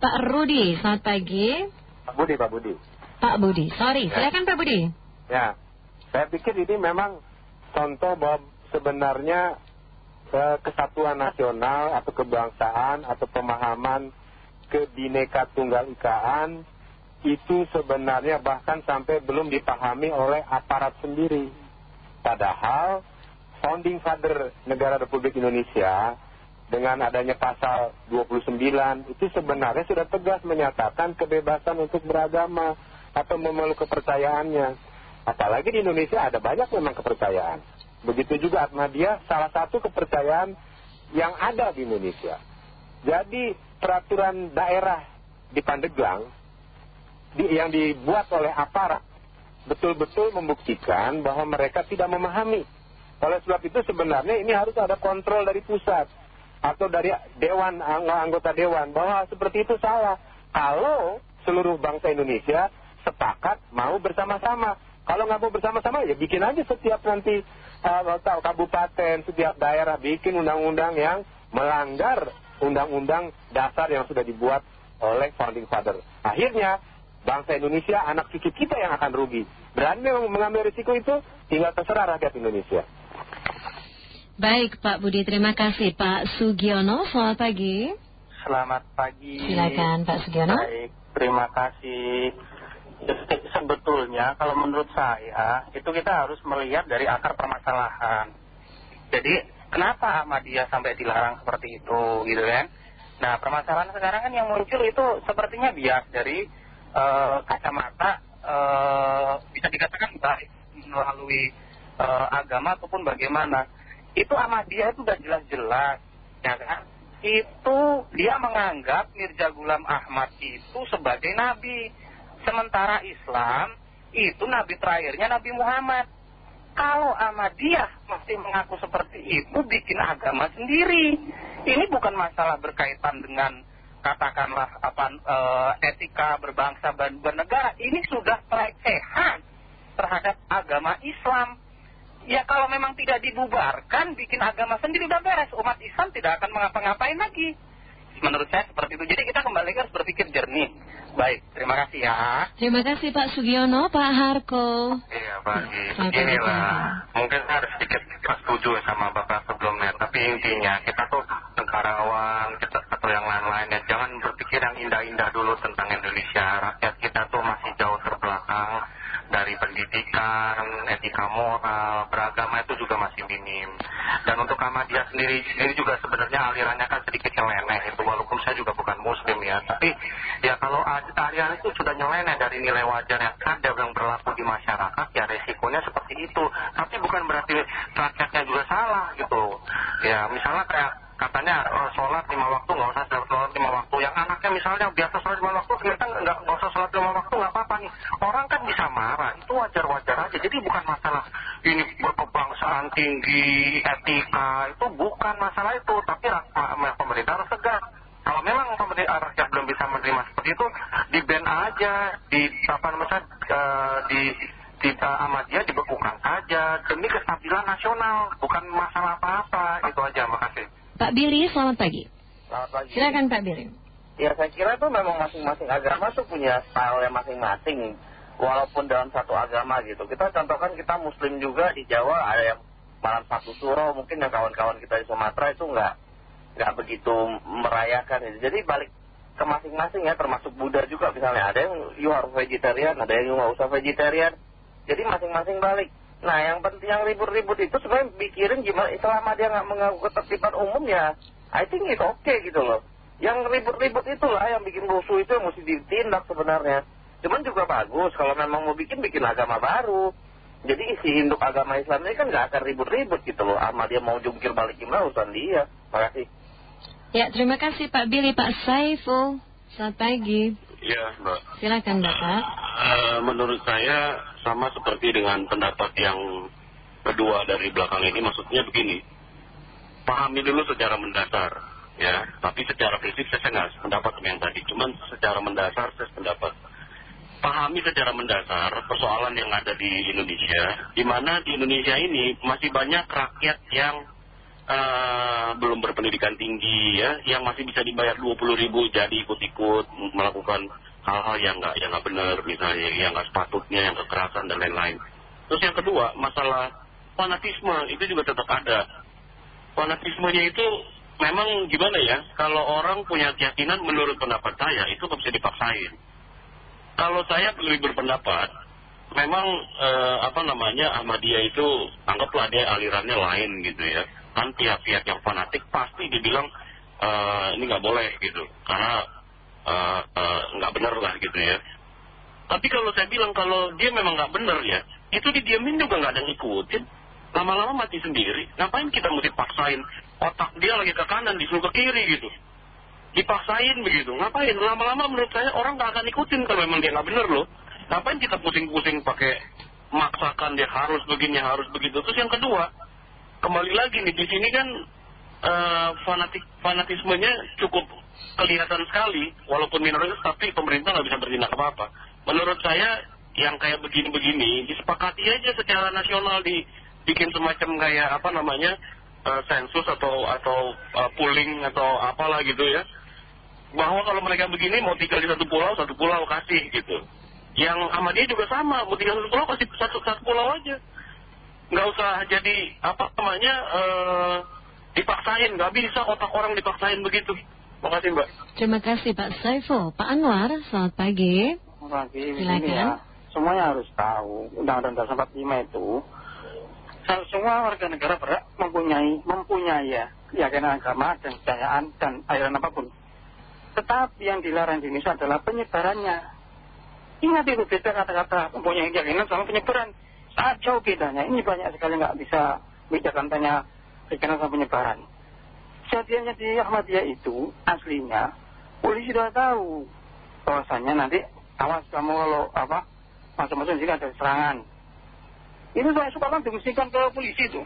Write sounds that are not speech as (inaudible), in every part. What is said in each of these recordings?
Pak Rudi, selamat pagi. Pak Budi, Pak Budi. Pak Budi, sorry, Ya. silakan Pak Budi. Ya, saya pikir ini memang contoh bahwa sebenarnya eh, kesatuan nasional atau kebangsaan atau pemahaman kebineka tunggal ikaan itu sebenarnya bahkan sampai belum dipahami oleh aparat sendiri. Padahal founding father negara Republik Indonesia dengan adanya pasal 29 itu sebenarnya sudah tegas menyatakan kebebasan untuk beragama atau memeluk kepercayaannya. Apalagi di Indonesia ada banyak memang kepercayaan. Begitu juga Ahmadiyah salah satu kepercayaan yang ada di Indonesia. Jadi peraturan daerah di Pandeglang di- yang dibuat oleh aparat betul-betul membuktikan bahwa mereka tidak memahami. Oleh sebab itu sebenarnya ini harus ada kontrol dari pusat atau dari dewan ang- anggota dewan bahwa seperti itu salah. Kalau seluruh bangsa Indonesia sepakat mau bersama-sama. Kalau nggak mau bersama-sama ya bikin aja setiap nanti uh, tahu kabupaten, setiap daerah bikin undang-undang yang melanggar undang-undang dasar yang sudah dibuat oleh founding father. Akhirnya bangsa Indonesia, anak cucu kita yang akan rugi. Berani mengambil risiko itu, tinggal terserah rakyat Indonesia. Baik Pak Budi, terima kasih Pak Sugiono, selamat pagi. Selamat pagi. Silakan Pak Sugiono. Baik, terima kasih. Sebetulnya kalau menurut saya itu kita harus melihat dari akar permasalahan. Jadi kenapa Ahmadiyah sampai dilarang seperti itu gitu kan? Nah permasalahan sekarang kan yang muncul itu sepertinya bias dari eh, kacamata eh, bisa dikatakan baik melalui eh, agama ataupun bagaimana. Itu Ahmadiyah itu udah jelas-jelas ya kan? itu dia menganggap Mirza Gulam Ahmad itu sebagai nabi. Sementara Islam itu nabi terakhirnya Nabi Muhammad. Kalau Ahmadiyah masih mengaku seperti itu bikin agama sendiri. Ini bukan masalah berkaitan dengan katakanlah apa eh, etika berbangsa dan bernegara. Ini sudah pelecehan terhadap agama Islam. Ya kalau memang tidak dibubarkan, bikin agama sendiri udah beres. Umat Islam tidak akan mengapa-ngapain lagi. Menurut saya seperti itu. Jadi kita kembali harus berpikir jernih. Baik, terima kasih ya. Terima kasih Pak Sugiono, Pak Harko. Iya Pak, Selamat pagi, inilah Pak. mungkin saya harus sedikit setuju sama Bapak sebelumnya Tapi intinya kita tuh negarawan kita, atau yang lain-lainnya Jangan berpikir yang indah-indah dulu tentang Indonesia Rakyat kita tuh masih jauh terbelakang Dari pendidikan, etika moral, beragama itu juga masih minim. Dan untuk Ahmadiyah sendiri, sendiri juga sebenarnya alirannya kan sedikit nyeleneh itu Walaupun saya juga bukan muslim ya. Tapi ya kalau aliran itu sudah nyeleneh dari nilai wajar yang ada yang berlaku di masyarakat ya resikonya seperti itu. Tapi bukan berarti rakyatnya juga salah gitu. Ya misalnya kayak katanya oh, sholat lima waktu nggak usah sholat lima waktu. Yang anaknya misalnya biasa wajar-wajar aja jadi bukan masalah ini berkebangsaan tinggi etika itu bukan masalah itu tapi ah, pemerintah harus tegas kalau memang pemerintah rakyat belum bisa menerima seperti itu di ban aja di apa namanya eh, di di eh, Ahmadiyah dibekukan saja demi kestabilan nasional bukan masalah apa-apa itu aja makasih Pak Billy, selamat pagi. Selamat pagi. Silakan Pak Billy. Ya saya kira itu memang masing-masing agama tuh punya style yang masing-masing. Walaupun dalam satu agama gitu. Kita contohkan kita muslim juga di Jawa ada yang malam satu suro mungkin yang kawan-kawan kita di Sumatera itu nggak nggak begitu merayakan. Jadi balik ke masing-masing ya termasuk Buddha juga misalnya. Ada yang you harus vegetarian ada yang you nggak usah vegetarian. Jadi masing-masing balik. Nah yang penting yang ribut-ribut itu sebenarnya pikirin gimana selama dia nggak mengganggu ketertiban umum ya I think itu oke gitu loh. Yang ribut-ribut itulah yang bikin rusuh itu yang mesti ditindak sebenarnya cuman juga bagus kalau memang mau bikin bikin agama baru. Jadi isi induk agama Islam ini kan nggak akan ribut-ribut gitu loh. Ahmadiyah mau jungkir balik gimana urusan dia. Makasih. Ya, terima kasih Pak Billy, Pak Saiful. Selamat pagi. ya mbak. Silakan Bapak. Eh, menurut saya sama seperti dengan pendapat yang kedua dari belakang ini. Maksudnya begini. Pahami dulu secara mendasar ya. Tapi secara prinsip saya nggak pendapat yang tadi. Cuman secara mendasar saya pendapat pahami secara mendasar persoalan yang ada di Indonesia di mana di Indonesia ini masih banyak rakyat yang eh, belum berpendidikan tinggi ya, yang masih bisa dibayar 20 ribu jadi ikut-ikut melakukan hal-hal yang nggak yang nggak benar misalnya, yang nggak sepatutnya, yang kekerasan dan lain-lain. Terus yang kedua, masalah fanatisme itu juga tetap ada. Fanatismenya itu memang gimana ya, kalau orang punya keyakinan menurut pendapat saya itu nggak bisa dipaksain. Kalau saya lebih berpendapat, memang eh, apa namanya Ahmadiyah itu anggaplah dia alirannya lain gitu ya. Kan pihak-pihak yang fanatik pasti dibilang eh, ini nggak boleh gitu, karena eh, eh, nggak benar lah gitu ya. Tapi kalau saya bilang kalau dia memang nggak benar ya, itu didiamin juga nggak ada yang ngikutin. Lama-lama mati sendiri. Ngapain kita mesti paksain otak dia lagi ke kanan disuruh ke kiri gitu. Dipaksain begitu. Ngapain? Lama-lama menurut saya orang nggak akan ikutin kalau memang dia nggak benar loh. Ngapain kita pusing-pusing pakai maksakan dia harus begini harus begitu. Terus yang kedua, kembali lagi nih di sini kan eh, fanatik fanatismenya cukup kelihatan sekali walaupun minoritas tapi pemerintah nggak bisa bertindak apa-apa. Menurut saya yang kayak begini-begini disepakati aja secara nasional dibikin semacam kayak apa namanya eh, sensus atau atau eh, pooling atau apalah gitu ya. Bahwa kalau mereka begini mau tinggal di satu pulau satu pulau kasih gitu. Yang sama dia juga sama mau tinggal satu pulau kasih satu satu pulau aja. Nggak usah jadi apa namanya eh, dipaksain nggak bisa otak orang dipaksain begitu. Makasih mbak. Terima kasih Pak Saiful. Pak Anwar, selamat pagi. Pagi, Silakan. begini ya. Semuanya harus tahu Undang-Undang Dasar 45 itu se- semua warga negara berhak mempunyai mempunyai ya keyakinan agama dan kepercayaan dan aliran apa pun. Tetapi yang dilarang di Indonesia adalah penyebarannya. Ingat itu beda kata-kata mempunyai keyakinan sama penyebaran. Sangat jauh bedanya. Ini banyak sekali nggak bisa bedakan tanya keyakinan sama penyebaran. Kejadiannya di Ahmadiyah itu aslinya polisi sudah tahu bahwasanya nanti awas kamu kalau apa masuk-masuk sini ada serangan. Itu saya suka langsung dimisikan ke polisi itu.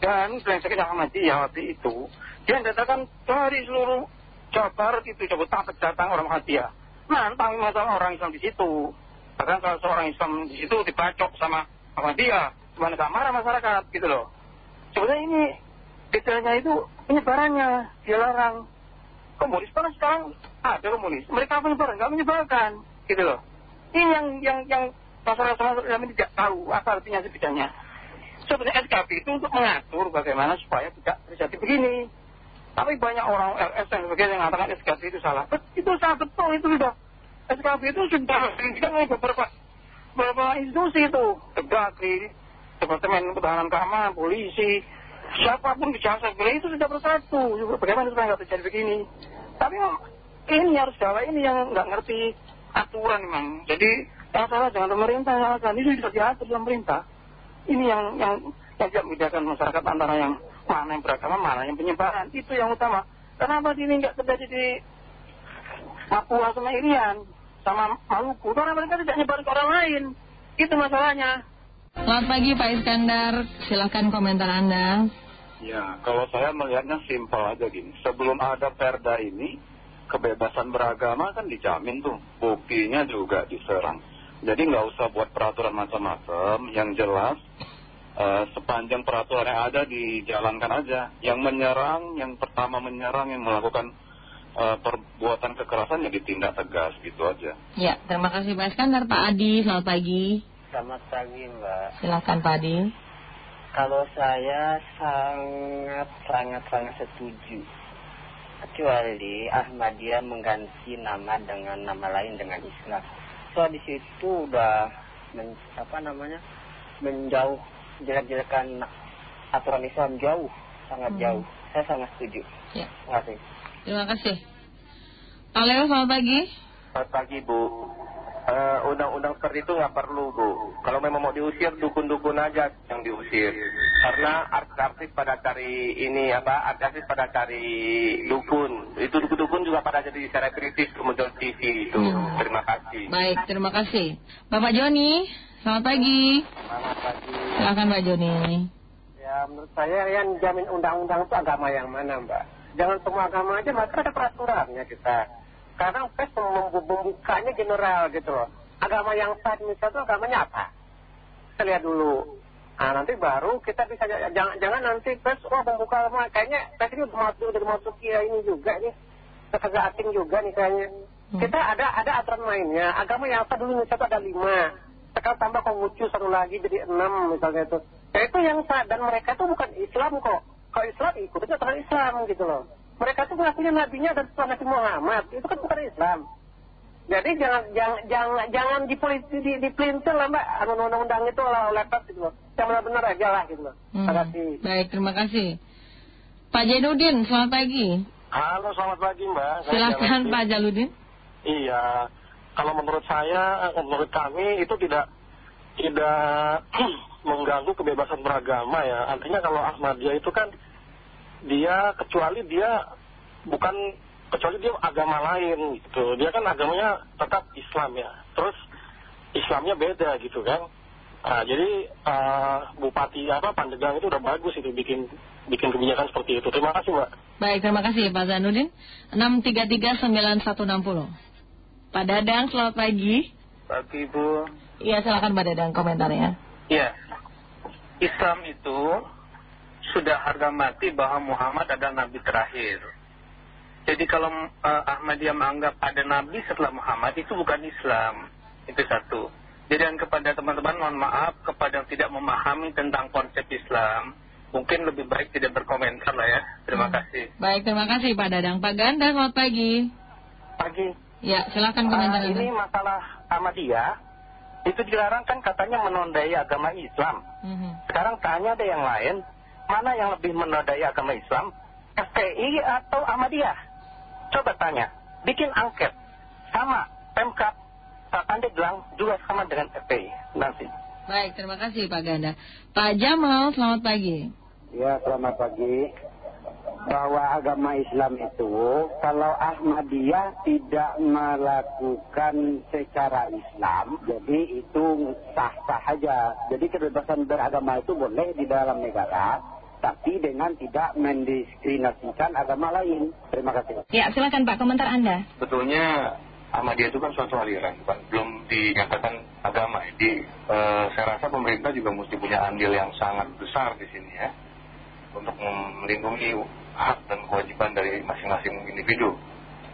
Dan brengsek Ahmadiyah waktu itu dia datangkan dari seluruh Jawa Barat itu Jabodetabek datang orang Ahmadiyah. Nantang masalah orang Islam di situ. Bahkan kalau seorang Islam di situ dibacok sama Ahmadiyah, cuma nggak marah masyarakat gitu loh. Sebenarnya ini detailnya itu penyebarannya dilarang. Komunis kan sekarang ada komunis. Mereka penyebaran, nggak menyebarkan gitu loh. Ini yang yang yang masyarakat kami tidak tahu apa artinya sebetulnya. Sebenarnya SKP itu untuk mengatur bagaimana supaya tidak terjadi begini. Tapi banyak orang LS dan sebagainya yang mengatakan SKP itu salah. Itu salah betul itu sudah. SKP itu sudah diinginkan oleh beberapa beberapa institusi itu. Tegakri, Departemen Pertahanan Keamanan, Polisi, siapa pun kejaksaan sebenarnya itu sudah bersatu. Bagaimana supaya nggak terjadi begini. Tapi ini harus jawa ini yang nggak ngerti aturan memang. Jadi yang salah jangan pemerintah yang salahkan. Ini sudah diatur oleh pemerintah. Ini yang yang yang tidak membedakan masyarakat antara yang mana yang beragama, mana yang penyebaran. Itu yang utama. Kenapa ini nggak terjadi di Papua sama Irian, sama Maluku? Karena mereka tidak nyebar ke orang lain. Itu masalahnya. Selamat pagi Pak Iskandar. Silakan komentar Anda. Ya, kalau saya melihatnya simpel aja gini. Sebelum ada perda ini, kebebasan beragama kan dijamin tuh. Buktinya juga diserang. Jadi nggak usah buat peraturan macam-macam. Yang jelas, sepanjang peraturan yang ada dijalankan aja. Yang menyerang, yang pertama menyerang, yang melakukan eh, perbuatan kekerasan ya ditindak tegas gitu aja. Ya, terima kasih Pak Iskandar. Pak Adi, selamat pagi. Selamat pagi Mbak. Silakan Pak Adi. Kalau saya sangat sangat sangat setuju. Kecuali Ahmadiyah mengganti nama dengan nama lain dengan Islam. So di situ udah men, apa namanya menjauh jelek-jelekan aturan Islam jauh sangat Hmm. jauh. Saya sangat setuju. Ya, Terima kasih. terima kasih. Pak Leo, selamat pagi. Selamat pagi Bu. Eh, Undang-undang seperti itu nggak perlu Bu. Kalau memang mau diusir dukun-dukun aja yang diusir. Karena artis-artis pada cari ini apa artis pada cari dukun. Itu dukun-dukun juga pada jadi selebritis kemudian TV itu. Hmm. Terima kasih. Baik, terima kasih. Bapak Joni, selamat pagi. Selamat pagi. Silakan Pak Joni. Ya menurut saya yang jamin undang-undang itu agama yang mana Mbak? Jangan semua agama aja, maka ada peraturannya kita. Karena PES mem- membukanya general gitu loh. Agama yang sah Indonesia itu agamanya apa? Kita lihat dulu. Nah nanti baru kita bisa jangan, jangan nanti pers wah membuka kayaknya pers ini udah masuk udah masuk ya ini juga nih kerja asing juga nih kayaknya. Hmm. Kita ada ada aturan mainnya. Agama yang apa dulu misalnya ada lima. Sekarang tambah Konghucu satu lagi jadi enam misalnya itu. Ya itu yang sah dan mereka itu bukan Islam kok. Kalau Islam ikut itu aturan Islam gitu loh. Mereka itu ngakunya nabinya dan Tuhan Nabi Muhammad. Itu kan bukan Islam. Jadi jangan jangan jangan jangan dipelintir di, di, lah mbak anu undang-undang itu lah laptop gitu loh. Yang benar-benar aja lah gitu loh. Terima hmm. kasih. Baik terima kasih. Pak Jainuddin, selamat pagi. Halo selamat pagi mbak. Silahkan Pak Jaludin. Iya, kalau menurut saya, menurut kami itu tidak tidak (clears throat) mengganggu kebebasan beragama ya. Artinya kalau Ahmadiyah itu kan dia kecuali dia bukan kecuali dia agama lain gitu. Dia kan agamanya tetap Islam ya. Terus Islamnya beda gitu kan. Nah, jadi uh, Bupati apa Pandeglang itu udah bagus itu bikin bikin kebijakan seperti itu. Terima kasih Mbak. Baik terima kasih Pak Zainuddin 6339160 Pak Dadang selamat pagi pagi Bu iya silakan Pak Dadang komentarnya iya Islam itu sudah harga mati bahwa Muhammad adalah nabi terakhir jadi kalau uh, Ahmadiyah menganggap ada Nabi setelah Muhammad itu bukan Islam. Itu satu. Jadi dan kepada teman-teman mohon maaf kepada yang tidak memahami tentang konsep Islam. Mungkin lebih baik tidak berkomentar lah ya. Terima hmm. kasih. Baik, terima kasih Pak Dadang. Pak Ganda, selamat pagi. Pagi. Ya, silakan komentar uh, Ini masalah Ahmadiyah. Itu dilarang kan katanya menodai agama Islam. -hmm. Sekarang tanya ada yang lain. Mana yang lebih menodai agama Islam? FPI atau Ahmadiyah? Coba tanya, bikin angket sama Pemkap Pak Pandeglang juga sama dengan FPI nanti. Baik, terima kasih Pak Ganda. Pak Jamal, selamat pagi. Ya, selamat pagi. Bahwa agama Islam itu, kalau Ahmadiyah tidak melakukan secara Islam, jadi itu sah-sah saja. Jadi kebebasan beragama itu boleh di dalam negara, tapi dengan tidak mendiskriminasikan agama lain. Terima kasih. Ya, silakan Pak, komentar Anda. Sebetulnya Ahmadiyah itu kan suatu aliran, bukan belum dinyatakan agama. Jadi eh, saya rasa pemerintah juga mesti punya andil yang sangat besar di sini ya, untuk melindungi hak dan kewajiban dari masing-masing individu.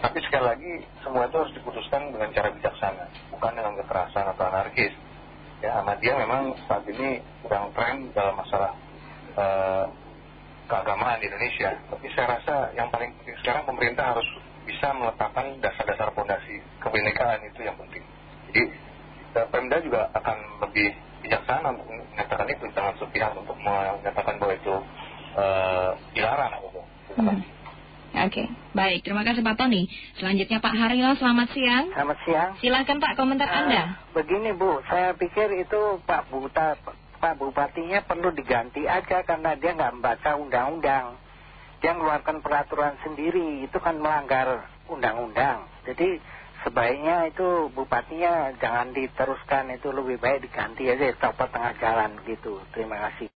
Tapi sekali lagi semua itu harus diputuskan dengan cara bijaksana, bukan dengan kekerasan atau anarkis. Ya, Ahmadiyah memang saat ini sedang tren dalam masalah Eh, keagamaan di Indonesia. Tapi saya rasa yang paling penting sekarang pemerintah harus bisa meletakkan dasar-dasar fondasi kebinekaan itu yang penting. Jadi eh, Pemda juga akan lebih bijaksana untuk menyatakan itu jangan sepihak untuk menyatakan bahwa itu uh, dilarang. Hmm. Oke, baik. Terima kasih Pak Tony. Selanjutnya Pak Haryo, selamat siang. Selamat siang. Silakan Pak komentar Anda. Begini Bu, saya pikir itu Pak Buta Pak Bupatinya perlu diganti aja karena dia nggak membaca undang-undang. Dia mengeluarkan peraturan sendiri, itu kan melanggar undang-undang. Jadi sebaiknya itu bupatinya jangan diteruskan, itu lebih baik diganti aja, copot tengah jalan gitu. Terima kasih.